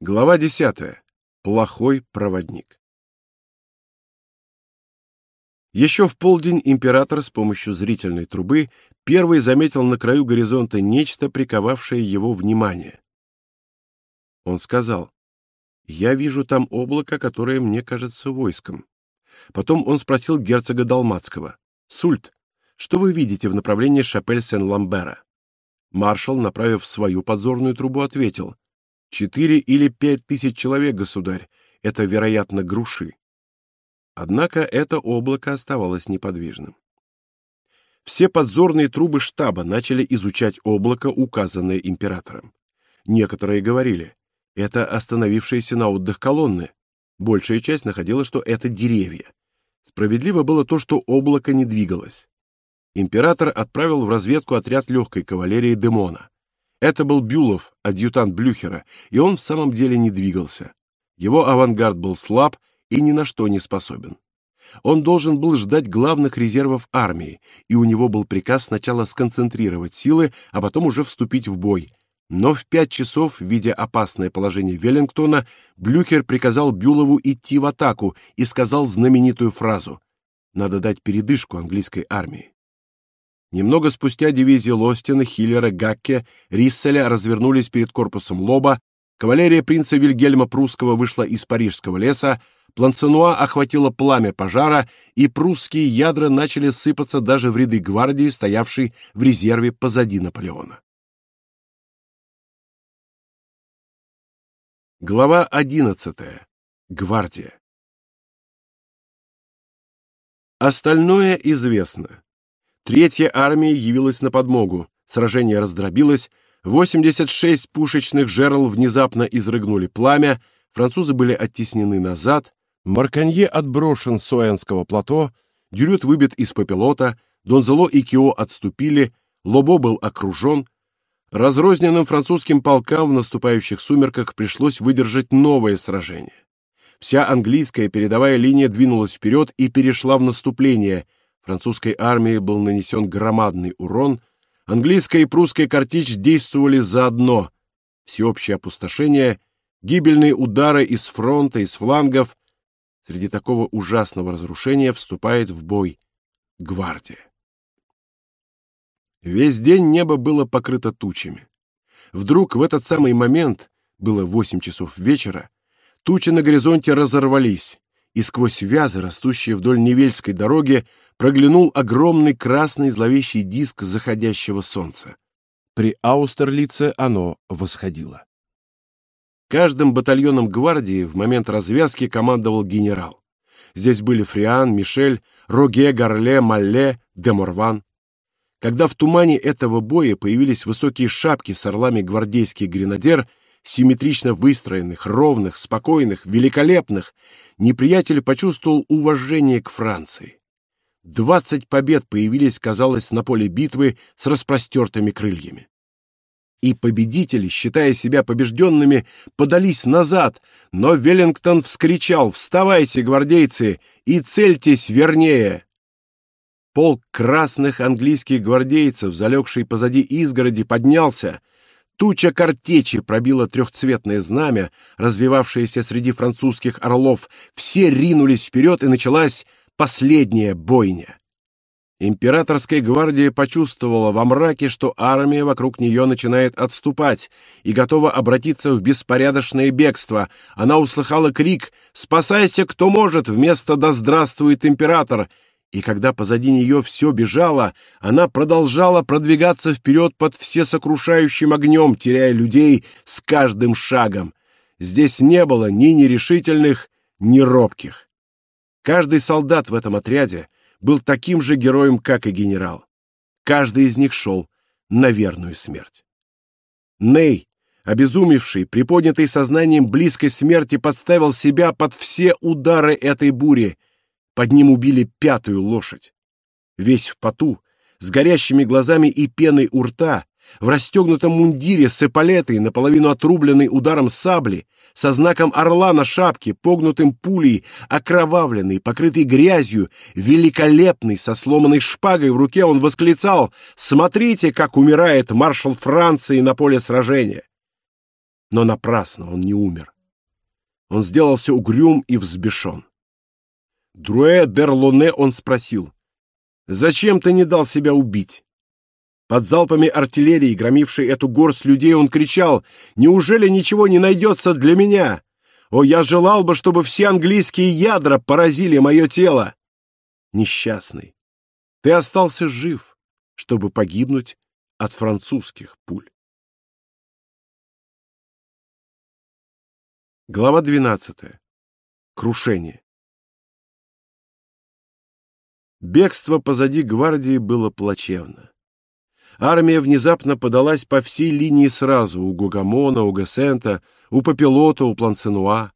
Глава 10. Плохой проводник. Еще в полдень император с помощью зрительной трубы первый заметил на краю горизонта нечто, приковавшее его внимание. Он сказал, «Я вижу там облако, которое мне кажется войском». Потом он спросил герцога Далматского, «Сульт, что вы видите в направлении Шапель-Сен-Ламбера?» Маршал, направив свою подзорную трубу, ответил, Четыре или пять тысяч человек, государь, это, вероятно, груши. Однако это облако оставалось неподвижным. Все подзорные трубы штаба начали изучать облако, указанное императором. Некоторые говорили, это остановившиеся на отдых колонны. Большая часть находила, что это деревья. Справедливо было то, что облако не двигалось. Император отправил в разведку отряд легкой кавалерии Демона. Это был Бюлов, адъютант Блюхера, и он в самом деле не двигался. Его авангард был слаб и ни на что не способен. Он должен был ждать главных резервов армии, и у него был приказ сначала сконцентрировать силы, а потом уже вступить в бой. Но в пять часов, видя опасное положение Веллингтона, Блюхер приказал Бюлову идти в атаку и сказал знаменитую фразу «Надо дать передышку английской армии». Немного спустя дивизии Лостина, Хиллера, Гакке, Рисселя развернулись перед корпусом Лоба, кавалерия принца Вильгельма Прусского вышла из парижского леса, Планценуа охватило пламя пожара, и прусские ядра начали сыпаться даже в ряды гвардии, стоявшей в резерве позади Наполеона. Глава 11. Гвардия. Остальное известно. Третья армия явилась на подмогу. Сражение раздробилось, 86 пушечных жерл внезапно изрыгнули пламя, французы были оттеснены назад, Марканье отброшен с Уэнского плато, Дюрют выбит из попелота, Донзело и Кио отступили, Лобо был окружен. Разрозненным французским полкам в наступающих сумерках пришлось выдержать новое сражение. Вся английская передовая линия двинулась вперед и перешла в наступление – Французской армии был нанесен громадный урон, английская и прусская картечь действовали заодно. Всеобщее опустошение, гибельные удары из фронта, из флангов. Среди такого ужасного разрушения вступает в бой гвардия. Весь день небо было покрыто тучами. Вдруг в этот самый момент, было восемь часов вечера, тучи на горизонте разорвались, и сквозь вязы, растущие вдоль Невельской дороги, проглянул огромный красный зловещий диск заходящего солнца. При Аустерлице оно восходило. Каждым батальоном гвардии в момент развязки командовал генерал. Здесь были Фриан, Мишель, Роге, Гарле, Малле, Деморван. Когда в тумане этого боя появились высокие шапки с орлами гвардейский гренадер, симметрично выстроенных, ровных, спокойных, великолепных, неприятель почувствовал уважение к Франции. Двадцать побед появились, казалось, на поле битвы с распростертыми крыльями. И победители, считая себя побежденными, подались назад, но Веллингтон вскричал «Вставайте, гвардейцы, и цельтесь вернее!» Полк красных английских гвардейцев, залегший позади изгороди, поднялся — Туча картечи пробила трехцветное знамя, развивавшееся среди французских орлов. Все ринулись вперед, и началась последняя бойня. Императорская гвардия почувствовала во мраке, что армия вокруг нее начинает отступать и готова обратиться в беспорядочное бегство. Она услыхала крик «Спасайся, кто может!» вместо «Да здравствует император!» И когда позади нее все бежало, она продолжала продвигаться вперед под всесокрушающим огнем, теряя людей с каждым шагом. Здесь не было ни нерешительных, ни робких. Каждый солдат в этом отряде был таким же героем, как и генерал. Каждый из них шел на верную смерть. Ней, обезумевший, приподнятый сознанием близкой смерти, подставил себя под все удары этой бури — под ним убили пятую лошадь. Весь в поту, с горящими глазами и пеной у рта, в расстегнутом мундире с эполетой, наполовину отрубленной ударом сабли, со знаком орла на шапке, погнутым пулей, окровавленный, покрытый грязью, великолепный, со сломанной шпагой в руке, он восклицал «Смотрите, как умирает маршал Франции на поле сражения!» Но напрасно он не умер. Он сделался угрюм и взбешен. Друэ дер Луне он спросил, «Зачем ты не дал себя убить?» Под залпами артиллерии, громившей эту горсть людей, он кричал, «Неужели ничего не найдется для меня? О, я желал бы, чтобы все английские ядра поразили мое тело!» Несчастный, ты остался жив, чтобы погибнуть от французских пуль. Глава 12. Крушение. Бегство позади гвардии было плачевно. Армия внезапно подалась по всей линии сразу, у Гугамона, у Гесента, у Папилота, у Планценуа.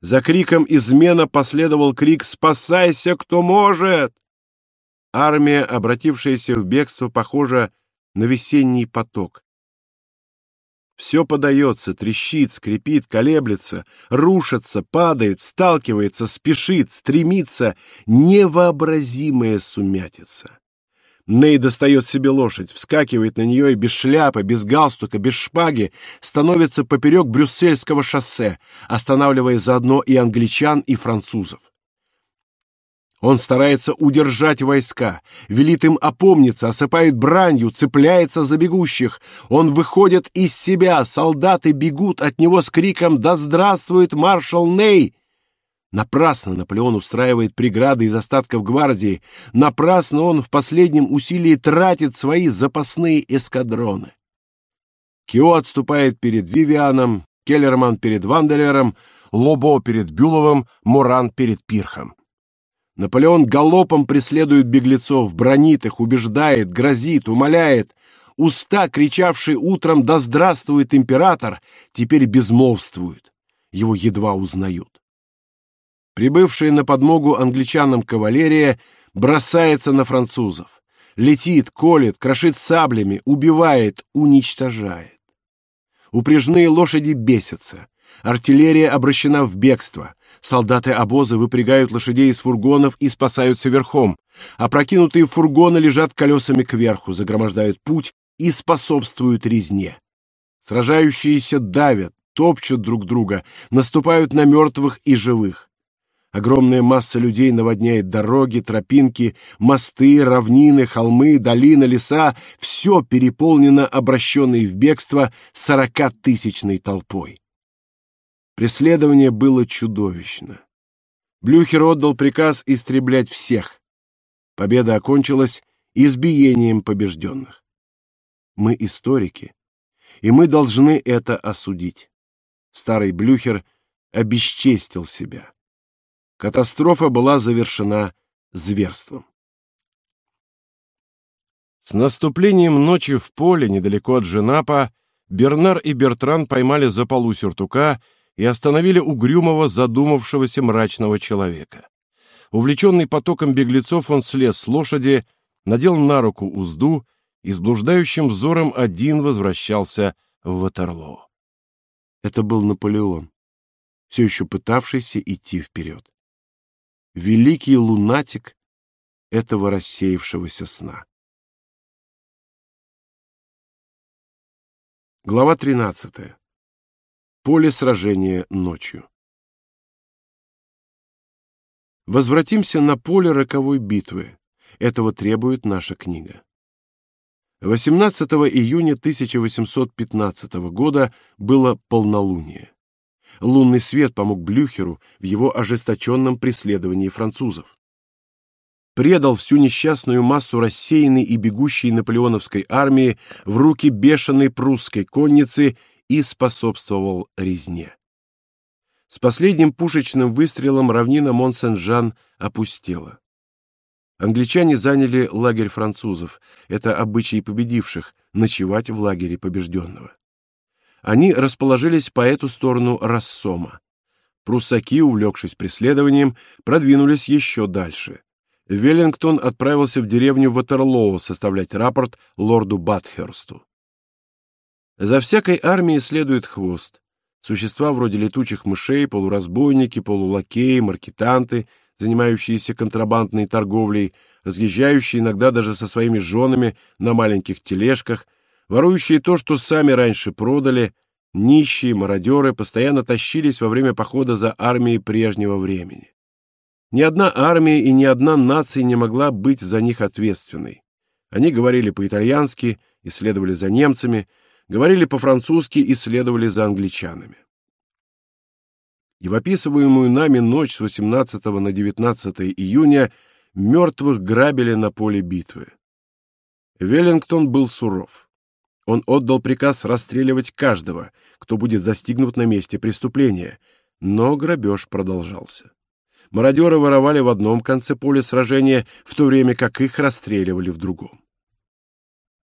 За криком «Измена» последовал крик «Спасайся, кто может!». Армия, обратившаяся в бегство, похожа на весенний поток. Все подается, трещит, скрипит, колеблется, рушится, падает, сталкивается, спешит, стремится, невообразимая сумятица. Ней достает себе лошадь, вскакивает на нее и без шляпы, без галстука, без шпаги становится поперек брюссельского шоссе, останавливая заодно и англичан, и французов. Он старается удержать войска, велит им опомниться, осыпает бранью, цепляется за бегущих. Он выходит из себя, солдаты бегут от него с криком «Да здравствует маршал Ней!» Напрасно Наполеон устраивает преграды из остатков гвардии, напрасно он в последнем усилии тратит свои запасные эскадроны. Кио отступает перед Вивианом, Келлерман перед Ванделером, Лобо перед Бюловым, Моран перед Пирхом. Наполеон галопом преследует беглецов, бронит их, убеждает, грозит, умоляет. Уста, кричавшие утром «Да здравствует император!», теперь безмолвствуют. Его едва узнают. Прибывшая на подмогу англичанам кавалерия бросается на французов. Летит, колет, крошит саблями, убивает, уничтожает. Упряжные лошади бесятся. Артиллерия обращена в бегство. Солдаты обоза выпрягают лошадей из фургонов и спасаются верхом. Опрокинутые фургоны лежат колесами кверху, загромождают путь и способствуют резне. Сражающиеся давят, топчут друг друга, наступают на мертвых и живых. Огромная масса людей наводняет дороги, тропинки, мосты, равнины, холмы, долины, леса. Все переполнено обращенной в бегство сорокатысячной толпой. Преследование было чудовищно. Блюхер отдал приказ истреблять всех. Победа окончилась избиением побежденных. Мы историки, и мы должны это осудить. Старый Блюхер обесчестил себя. Катастрофа была завершена зверством. С наступлением ночи в поле недалеко от Женапа Бернар и Бертран поймали за полу сюртука и остановили угрюмого, задумавшегося мрачного человека. Увлеченный потоком беглецов, он слез с лошади, надел на руку узду и с блуждающим взором один возвращался в Ватерлоо. Это был Наполеон, все еще пытавшийся идти вперед. Великий лунатик этого рассеявшегося сна. Глава тринадцатая. Поле сражения ночью. Возвратимся на поле роковой битвы. Этого требует наша книга. 18 июня 1815 года было полнолуние. Лунный свет помог Блюхеру в его ожесточенном преследовании французов. Предал всю несчастную массу рассеянной и бегущей наполеоновской армии в руки бешеной прусской конницы и способствовал резне. С последним пушечным выстрелом равнина Мон-Сен-Жан опустела. Англичане заняли лагерь французов, это обычай победивших, ночевать в лагере побежденного. Они расположились по эту сторону Рассома. Пруссаки, увлекшись преследованием, продвинулись еще дальше. Веллингтон отправился в деревню Ватерлоу составлять рапорт лорду Батхерсту. За всякой армией следует хвост. Существа вроде летучих мышей, полуразбойники, полулакеи, маркетанты, занимающиеся контрабандной торговлей, разъезжающие иногда даже со своими женами на маленьких тележках, ворующие то, что сами раньше продали, Нищие, мародеры постоянно тащились во время похода за армией прежнего времени. Ни одна армия и ни одна нация не могла быть за них ответственной. Они говорили по-итальянски и следовали за немцами, говорили по-французски и следовали за англичанами. И в описываемую нами ночь с 18 на 19 июня мертвых грабили на поле битвы. Веллингтон был суров. Он отдал приказ расстреливать каждого, кто будет застигнут на месте преступления, но грабеж продолжался. Мародеры воровали в одном конце поля сражения, в то время как их расстреливали в другом.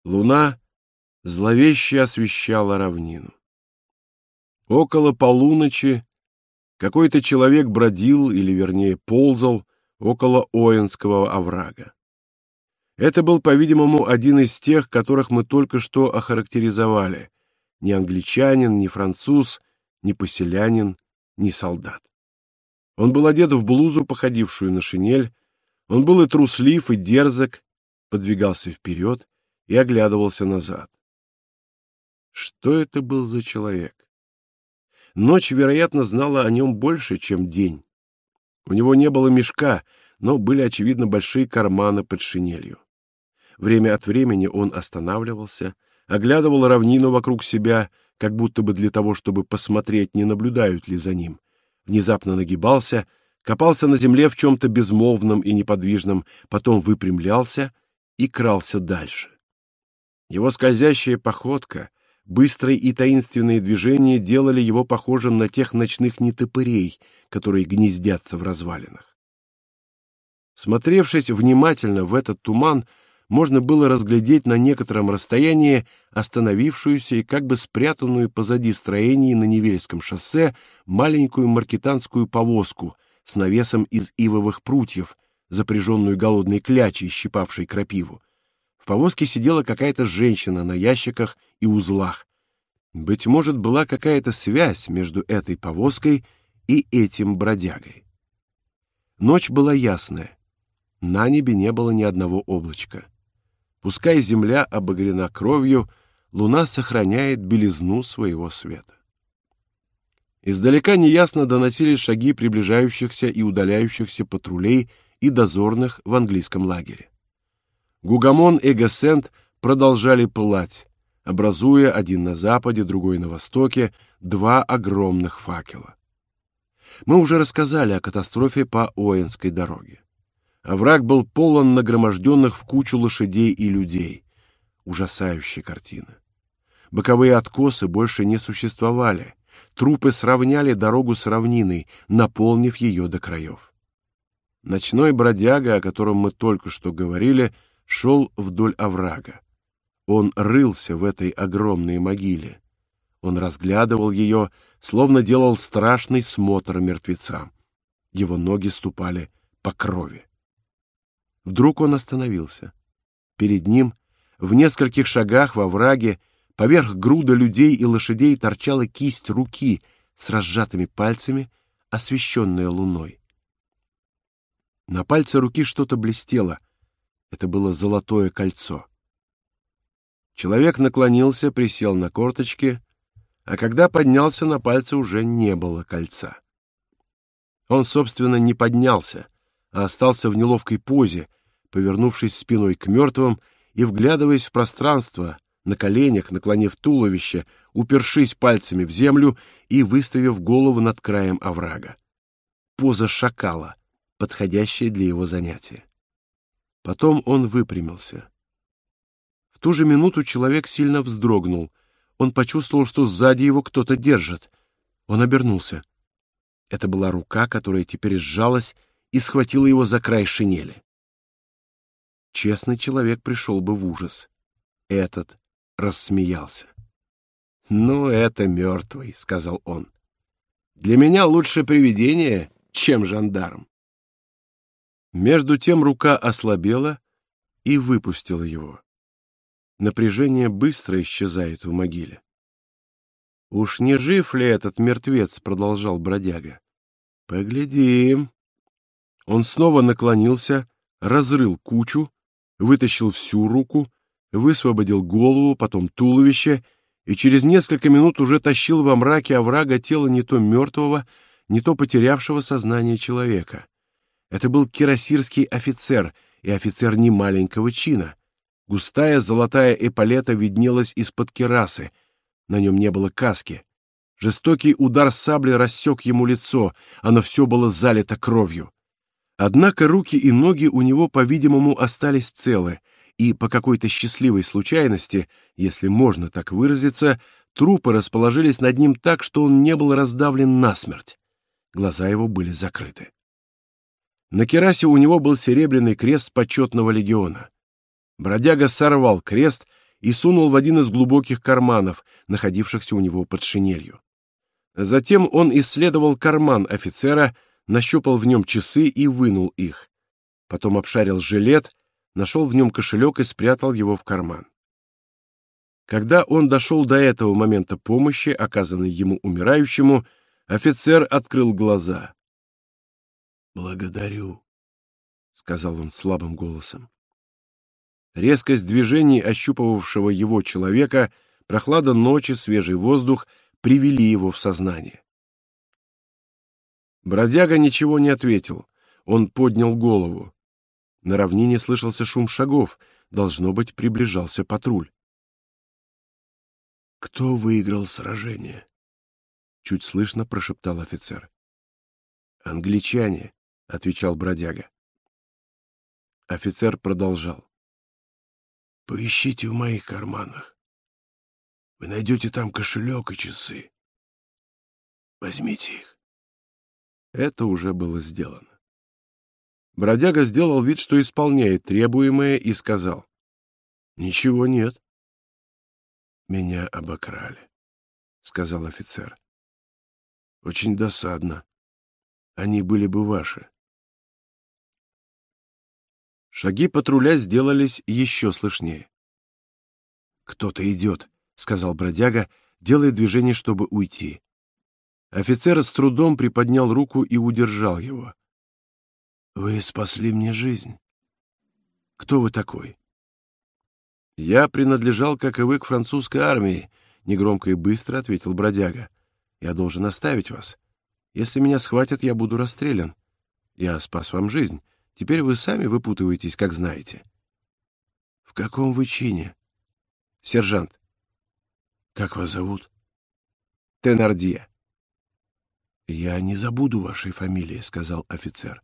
Луна зловеще освещала равнину. Около полуночи какой-то человек бродил, или вернее ползал, около Оинского оврага. Это был, по-видимому, один из тех, которых мы только что охарактеризовали. Ни англичанин, ни француз, ни поселянин, ни солдат. Он был одет в блузу, походившую на шинель. Он был и труслив, и дерзок, подвигался вперед и оглядывался назад. Что это был за человек? Ночь, вероятно, знала о нем больше, чем день. У него не было мешка, но были, очевидно, большие карманы под шинелью. Время от времени он останавливался, оглядывал равнину вокруг себя, как будто бы для того, чтобы посмотреть, не наблюдают ли за ним, внезапно нагибался, копался на земле в чем-то безмолвном и неподвижном, потом выпрямлялся и крался дальше. Его скользящая походка, быстрые и таинственные движения делали его похожим на тех ночных нетопырей, которые гнездятся в развалинах. Смотревшись внимательно в этот туман, можно было разглядеть на некотором расстоянии остановившуюся и как бы спрятанную позади строений на Невельском шоссе маленькую маркетанскую повозку с навесом из ивовых прутьев, запряженную голодной клячей, щипавшей крапиву. Повозке сидела какая-то женщина на ящиках и узлах. Быть может, была какая-то связь между этой повозкой и этим бродягой. Ночь была ясная. На небе не было ни одного облачка. Пускай земля обогрена кровью, луна сохраняет белизну своего света. Издалека неясно доносились шаги приближающихся и удаляющихся патрулей и дозорных в английском лагере. Гугамон и Гессент продолжали пылать, образуя один на западе, другой на востоке, два огромных факела. Мы уже рассказали о катастрофе по Оенской дороге. Овраг был полон нагроможденных в кучу лошадей и людей. Ужасающая картина. Боковые откосы больше не существовали. Трупы сравняли дорогу с равниной, наполнив ее до краев. Ночной бродяга, о котором мы только что говорили, шел вдоль оврага. Он рылся в этой огромной могиле. Он разглядывал ее, словно делал страшный смотр мертвецам. Его ноги ступали по крови. Вдруг он остановился. Перед ним, в нескольких шагах во враге, поверх груда людей и лошадей торчала кисть руки с разжатыми пальцами, освещенная луной. На пальце руки что-то блестело. Это было золотое кольцо. Человек наклонился, присел на корточки, а когда поднялся, на пальце уже не было кольца. Он, собственно, не поднялся, а остался в неловкой позе, повернувшись спиной к мертвым и вглядываясь в пространство, на коленях, наклонив туловище, упершись пальцами в землю и выставив голову над краем оврага. Поза шакала, подходящая для его занятия. Потом он выпрямился. В ту же минуту человек сильно вздрогнул. Он почувствовал, что сзади его кто-то держит. Он обернулся. Это была рука, которая теперь сжалась и схватила его за край шинели. Честный человек пришел бы в ужас. Этот рассмеялся. «Ну, это мертвый», — сказал он. «Для меня лучше привидение, чем жандарм». Между тем рука ослабела и выпустила его. Напряжение быстро исчезает в могиле. «Уж не жив ли этот мертвец?» — продолжал бродяга. «Поглядим». Он снова наклонился, разрыл кучу, вытащил всю руку, высвободил голову, потом туловище и через несколько минут уже тащил во мраке оврага тело не то мертвого, не то потерявшего сознание человека. Это был кирасирский офицер, и офицер не маленького чина. Густая золотая эполета виднелась из-под кирасы. На нем не было каски. Жестокий удар сабли рассек ему лицо, оно все было залито кровью. Однако руки и ноги у него, по-видимому, остались целы, и по какой-то счастливой случайности, если можно так выразиться, трупы расположились над ним так, что он не был раздавлен насмерть. Глаза его были закрыты. На керасе у него был серебряный крест почетного легиона. Бродяга сорвал крест и сунул в один из глубоких карманов, находившихся у него под шинелью. Затем он исследовал карман офицера, нащупал в нем часы и вынул их. Потом обшарил жилет, нашел в нем кошелек и спрятал его в карман. Когда он дошел до этого момента помощи, оказанной ему умирающему, офицер открыл глаза. «Благодарю», — сказал он слабым голосом. Резкость движений ощупывавшего его человека, прохлада ночи, свежий воздух привели его в сознание. Бродяга ничего не ответил. Он поднял голову. На равнине слышался шум шагов. Должно быть, приближался патруль. «Кто выиграл сражение?» Чуть слышно прошептал офицер. «Англичане», — отвечал бродяга. Офицер продолжал. «Поищите в моих карманах. Вы найдете там кошелек и часы. Возьмите их». Это уже было сделано. Бродяга сделал вид, что исполняет требуемое, и сказал. «Ничего нет». «Меня обокрали», — сказал офицер. «Очень досадно. Они были бы ваши». Шаги патруля сделались еще слышнее. «Кто-то идет», — сказал бродяга, делая движение, чтобы уйти. Офицер с трудом приподнял руку и удержал его. Вы спасли мне жизнь. Кто вы такой? Я принадлежал, как и вы, к французской армии, негромко и быстро ответил бродяга. Я должен оставить вас. Если меня схватят, я буду расстрелян. Я спас вам жизнь. Теперь вы сами выпутываетесь, как знаете. В каком вы чине? Сержант. Как вас зовут? Тенардье. Я не забуду вашей фамилии, сказал офицер.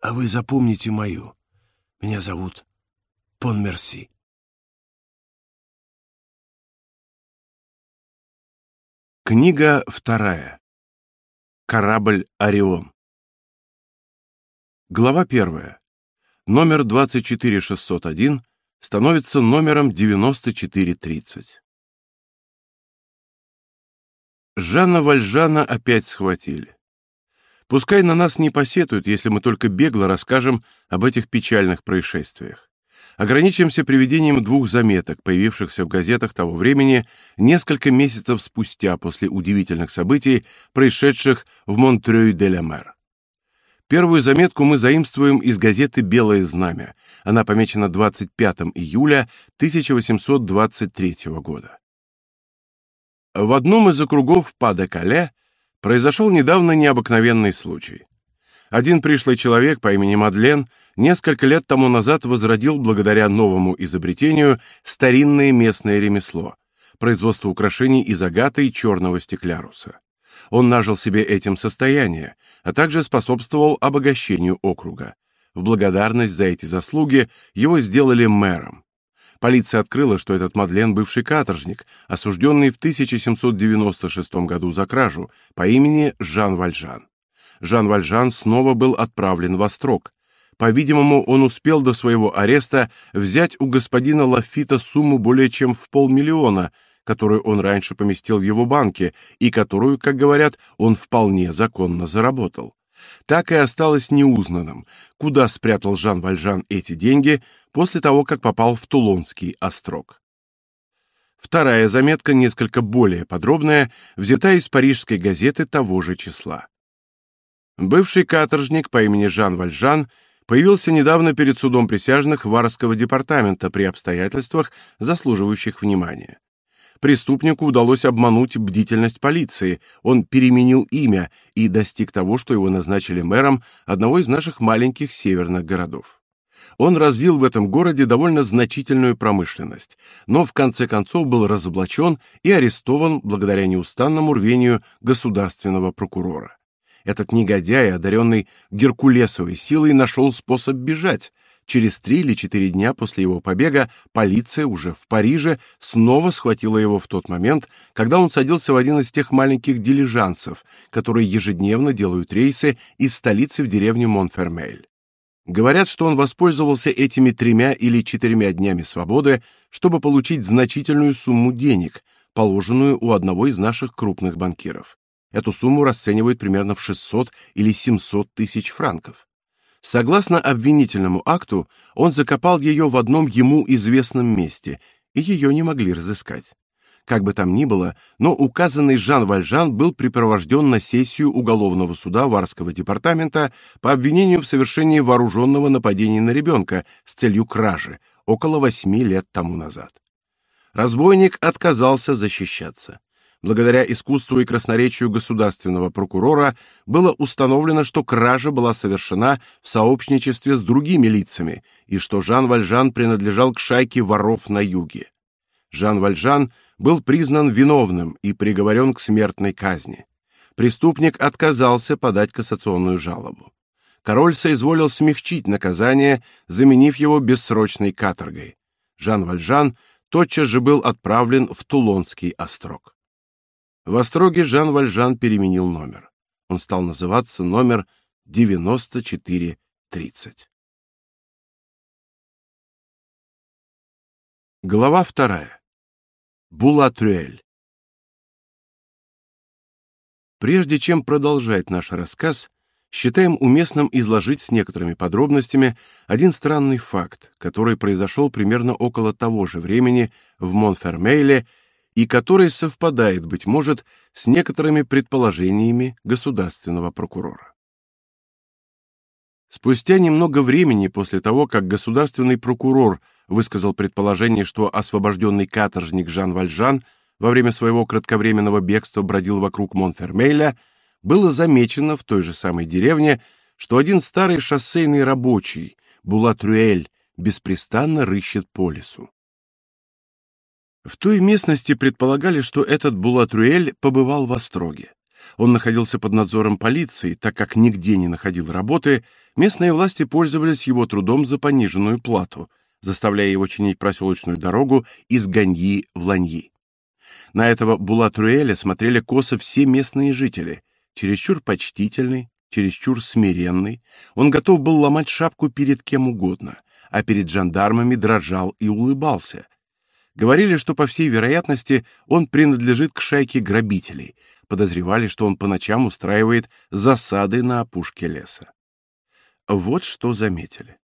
А вы запомните мою. Меня зовут Пон Мерси. Книга вторая. Корабль «Орион». Глава первая. Номер 24601 становится номером 9430. Жанна Вальжана опять схватили. Пускай на нас не посетуют, если мы только бегло расскажем об этих печальных происшествиях. Ограничимся приведением двух заметок, появившихся в газетах того времени несколько месяцев спустя после удивительных событий, происшедших в Монтрeux-де-ля-Мэр. Первую заметку мы заимствуем из газеты «Белое знамя». Она помечена 25 июля 1823 года. В одном из округов Па-де-Кале произошел недавно необыкновенный случай. Один пришлый человек по имени Мадлен несколько лет тому назад возродил благодаря новому изобретению старинное местное ремесло производство украшений из агата и черного стекляруса. Он нажил себе этим состояние, а также способствовал обогащению округа. В благодарность за эти заслуги его сделали мэром. Полиция открыла, что этот Мадлен бывший каторжник, осужденный в 1796 году за кражу по имени Жан Вальжан. Жан Вальжан снова был отправлен в Острог. По-видимому, он успел до своего ареста взять у господина Лафита сумму более чем в полмиллиона, которую он раньше поместил в его банке и которую, как говорят, он вполне законно заработал так и осталось неузнанным, куда спрятал Жан Вальжан эти деньги после того, как попал в Тулонский острог. Вторая заметка, несколько более подробная, взята из парижской газеты того же числа. Бывший каторжник по имени Жан Вальжан появился недавно перед судом присяжных Варского департамента при обстоятельствах, заслуживающих внимания. Преступнику удалось обмануть бдительность полиции. Он переменил имя и достиг того, что его назначили мэром одного из наших маленьких северных городов. Он развил в этом городе довольно значительную промышленность, но в конце концов был разоблачен и арестован благодаря неустанному рвению государственного прокурора. Этот негодяй, одаренный геркулесовой силой, нашел способ бежать, Через три или четыре дня после его побега полиция уже в Париже снова схватила его в тот момент, когда он садился в один из тех маленьких дилижансов, которые ежедневно делают рейсы из столицы в деревню Монфермель. Говорят, что он воспользовался этими тремя или четырьмя днями свободы, чтобы получить значительную сумму денег, положенную у одного из наших крупных банкиров. Эту сумму расценивают примерно в 600 или 700 тысяч франков. Согласно обвинительному акту, он закопал ее в одном ему известном месте, и ее не могли разыскать. Как бы там ни было, но указанный Жан Вальжан был припровожден на сессию уголовного суда Варского департамента по обвинению в совершении вооруженного нападения на ребенка с целью кражи около восьми лет тому назад. Разбойник отказался защищаться благодаря искусству и красноречию государственного прокурора, было установлено, что кража была совершена в сообщничестве с другими лицами и что Жан Вальжан принадлежал к шайке воров на юге. Жан Вальжан был признан виновным и приговорен к смертной казни. Преступник отказался подать кассационную жалобу. Король соизволил смягчить наказание, заменив его бессрочной каторгой. Жан Вальжан тотчас же был отправлен в Тулонский острог. В Остроге Жан Вальжан переменил номер. Он стал называться номер 9430. Глава вторая. Булатрюэль. Прежде чем продолжать наш рассказ, считаем уместным изложить с некоторыми подробностями один странный факт, который произошел примерно около того же времени в Монфермейле и который совпадает, быть может, с некоторыми предположениями государственного прокурора. Спустя немного времени после того, как государственный прокурор высказал предположение, что освобожденный каторжник Жан Вальжан во время своего кратковременного бегства бродил вокруг Монфермейля, было замечено в той же самой деревне, что один старый шоссейный рабочий, Булатрюэль, беспрестанно рыщет по лесу. В той местности предполагали, что этот Булатрюэль побывал в Остроге. Он находился под надзором полиции, так как нигде не находил работы, местные власти пользовались его трудом за пониженную плату, заставляя его чинить проселочную дорогу из Ганьи в Ланьи. На этого Булатрюэля смотрели косо все местные жители, чересчур почтительный, чересчур смиренный, он готов был ломать шапку перед кем угодно, а перед жандармами дрожал и улыбался — Говорили, что по всей вероятности он принадлежит к шайке грабителей. Подозревали, что он по ночам устраивает засады на опушке леса. Вот что заметили.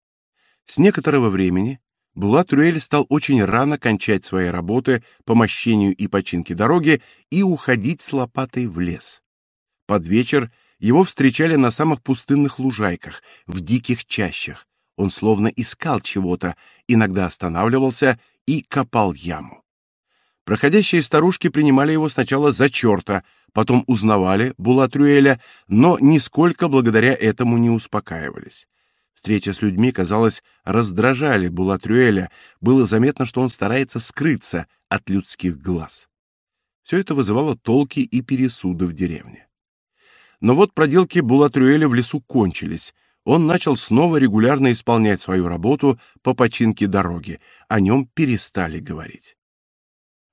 С некоторого времени Булат Рюэль стал очень рано кончать свои работы по мощению и починке дороги и уходить с лопатой в лес. Под вечер его встречали на самых пустынных лужайках, в диких чащах. Он словно искал чего-то, иногда останавливался и копал яму. Проходящие старушки принимали его сначала за черта, потом узнавали Булатрюэля, но нисколько благодаря этому не успокаивались. Встреча с людьми, казалось, раздражали Булатрюэля, было заметно, что он старается скрыться от людских глаз. Все это вызывало толки и пересуды в деревне. Но вот проделки Булатрюэля в лесу кончились, он начал снова регулярно исполнять свою работу по починке дороги, о нем перестали говорить.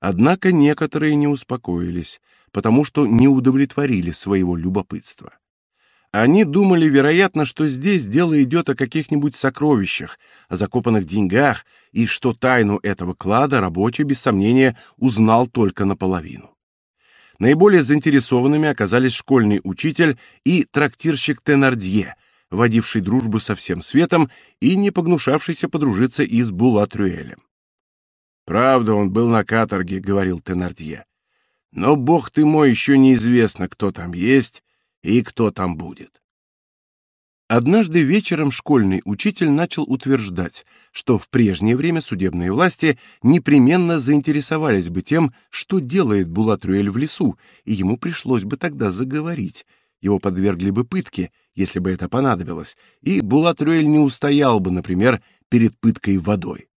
Однако некоторые не успокоились, потому что не удовлетворили своего любопытства. Они думали, вероятно, что здесь дело идет о каких-нибудь сокровищах, о закопанных деньгах, и что тайну этого клада рабочий, без сомнения, узнал только наполовину. Наиболее заинтересованными оказались школьный учитель и трактирщик Тенардье, водивший дружбу со всем светом и не погнушавшийся подружиться и с Булатрюэлем. «Правда, он был на каторге», — говорил Тенардье. «Но, бог ты мой, еще неизвестно, кто там есть и кто там будет». Однажды вечером школьный учитель начал утверждать, что в прежнее время судебные власти непременно заинтересовались бы тем, что делает Булатрюэль в лесу, и ему пришлось бы тогда заговорить. Его подвергли бы пытке, если бы это понадобилось, и Булатрюэль не устоял бы, например, перед пыткой водой.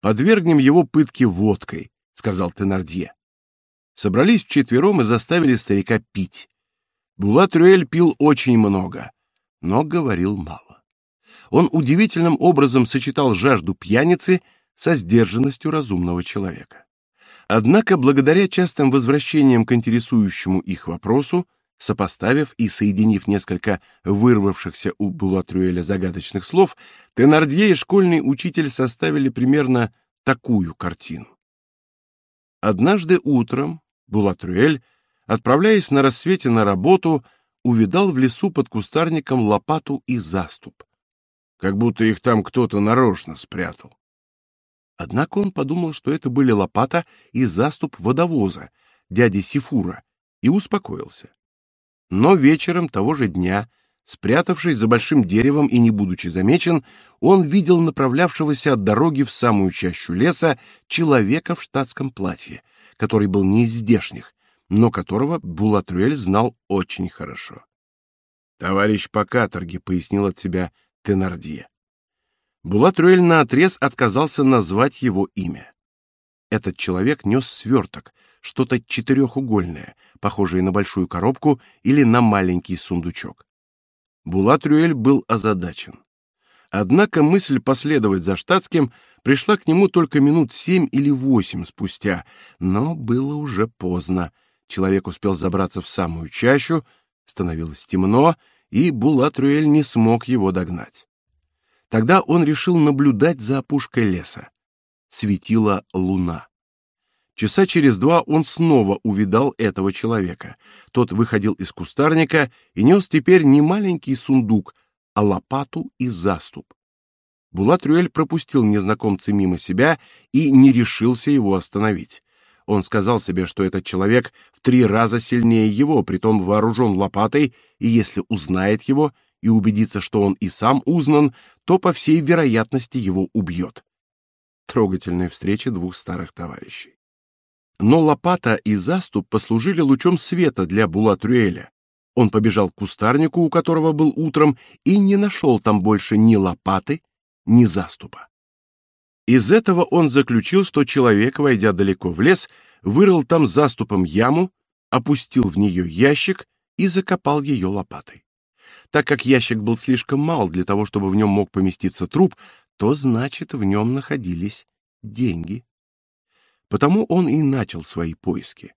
Подвергнем его пытке водкой, сказал Тенардье. Собрались вчетвером и заставили старика пить. Булатрюэль пил очень много но говорил мало. Он удивительным образом сочетал жажду пьяницы со сдержанностью разумного человека. Однако, благодаря частым возвращениям к интересующему их вопросу, сопоставив и соединив несколько вырвавшихся у Булатрюэля загадочных слов, Тенардье и школьный учитель составили примерно такую картину. Однажды утром Булатрюэль, отправляясь на рассвете на работу, увидал в лесу под кустарником лопату и заступ. Как будто их там кто-то нарочно спрятал. Однако он подумал, что это были лопата и заступ водовоза, дяди Сифура, и успокоился. Но вечером того же дня, спрятавшись за большим деревом и не будучи замечен, он видел направлявшегося от дороги в самую чащу леса человека в штатском платье, который был не из здешних, но которого Булатрюэль знал очень хорошо. «Товарищ по каторге», — пояснил от себя Тенардье. Булатрюэль наотрез отказался назвать его имя. Этот человек нес сверток, что-то четырехугольное, похожее на большую коробку или на маленький сундучок. Булатрюэль был озадачен. Однако мысль последовать за штатским пришла к нему только минут семь или восемь спустя, но было уже поздно. Человек успел забраться в самую чащу, становилось темно, и Булатрюэль не смог его догнать. Тогда он решил наблюдать за опушкой леса. Светила луна. Часа через два он снова увидал этого человека. Тот выходил из кустарника и нес теперь не маленький сундук, а лопату и заступ. Булатрюэль пропустил незнакомца мимо себя и не решился его остановить. Он сказал себе, что этот человек в три раза сильнее его, притом вооружен лопатой, и если узнает его и убедится, что он и сам узнан, то по всей вероятности его убьет. Трогательная встреча двух старых товарищей. Но лопата и заступ послужили лучом света для Булатрюэля. Он побежал к кустарнику, у которого был утром, и не нашел там больше ни лопаты, ни заступа. Из этого он заключил, что человек, войдя далеко в лес, вырыл там заступом яму, опустил в нее ящик и закопал ее лопатой. Так как ящик был слишком мал для того, чтобы в нем мог поместиться труп, то значит, в нем находились деньги. Потому он и начал свои поиски.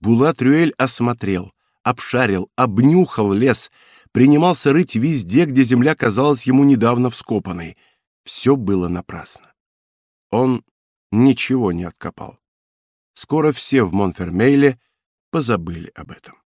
Булат-Рюэль осмотрел, обшарил, обнюхал лес, принимался рыть везде, где земля казалась ему недавно вскопанной. Все было напрасно. Он ничего не откопал. Скоро все в Монфермейле позабыли об этом.